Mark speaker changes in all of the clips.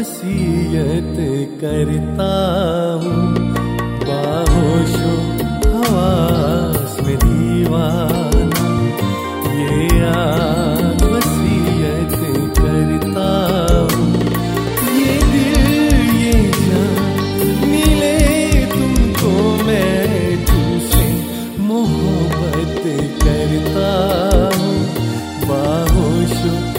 Speaker 1: वसीयत करता हूँ। बाहोशो हवास में दीवान। ये आज वसीयत करता हूँ। ये दिल, ये जान मिले तुमको, मैं तुमसे मोहब्बत करता हूँ। बाहोशो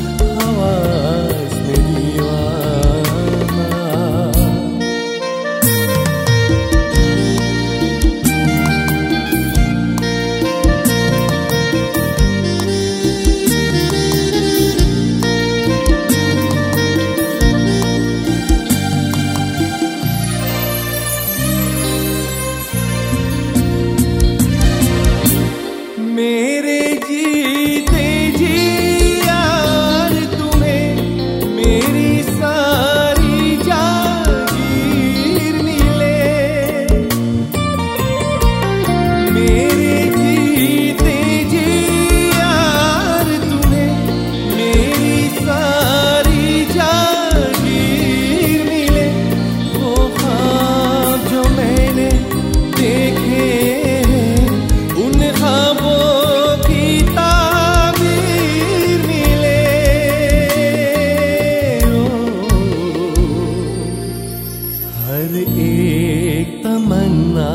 Speaker 1: हर एक तमन्ना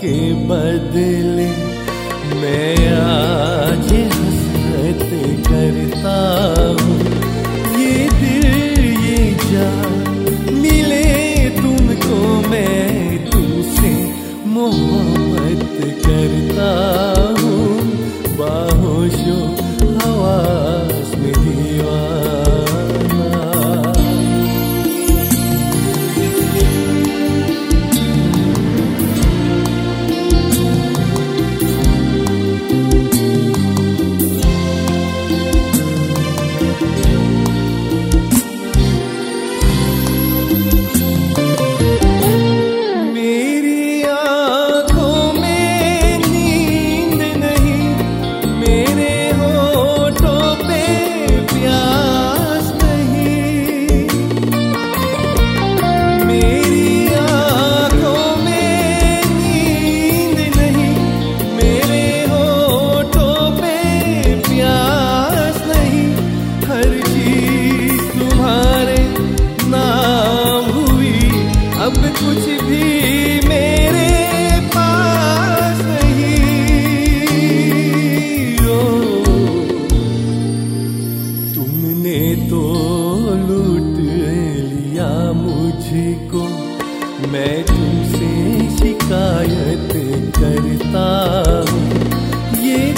Speaker 1: के बदले मैं आज तो लूट लिया मुझको। मैं तुमसे शिकायत करता हूँ। ये